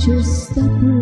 just stop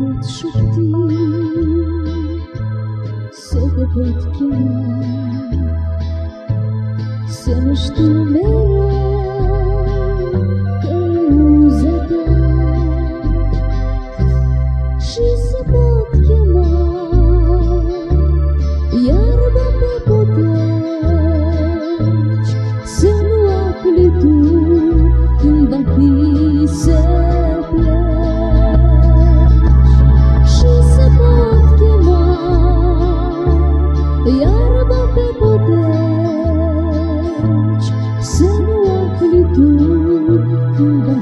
pet subtil Se te pet kina Se më shtu me Të uzeta Shisë për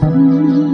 Thank you.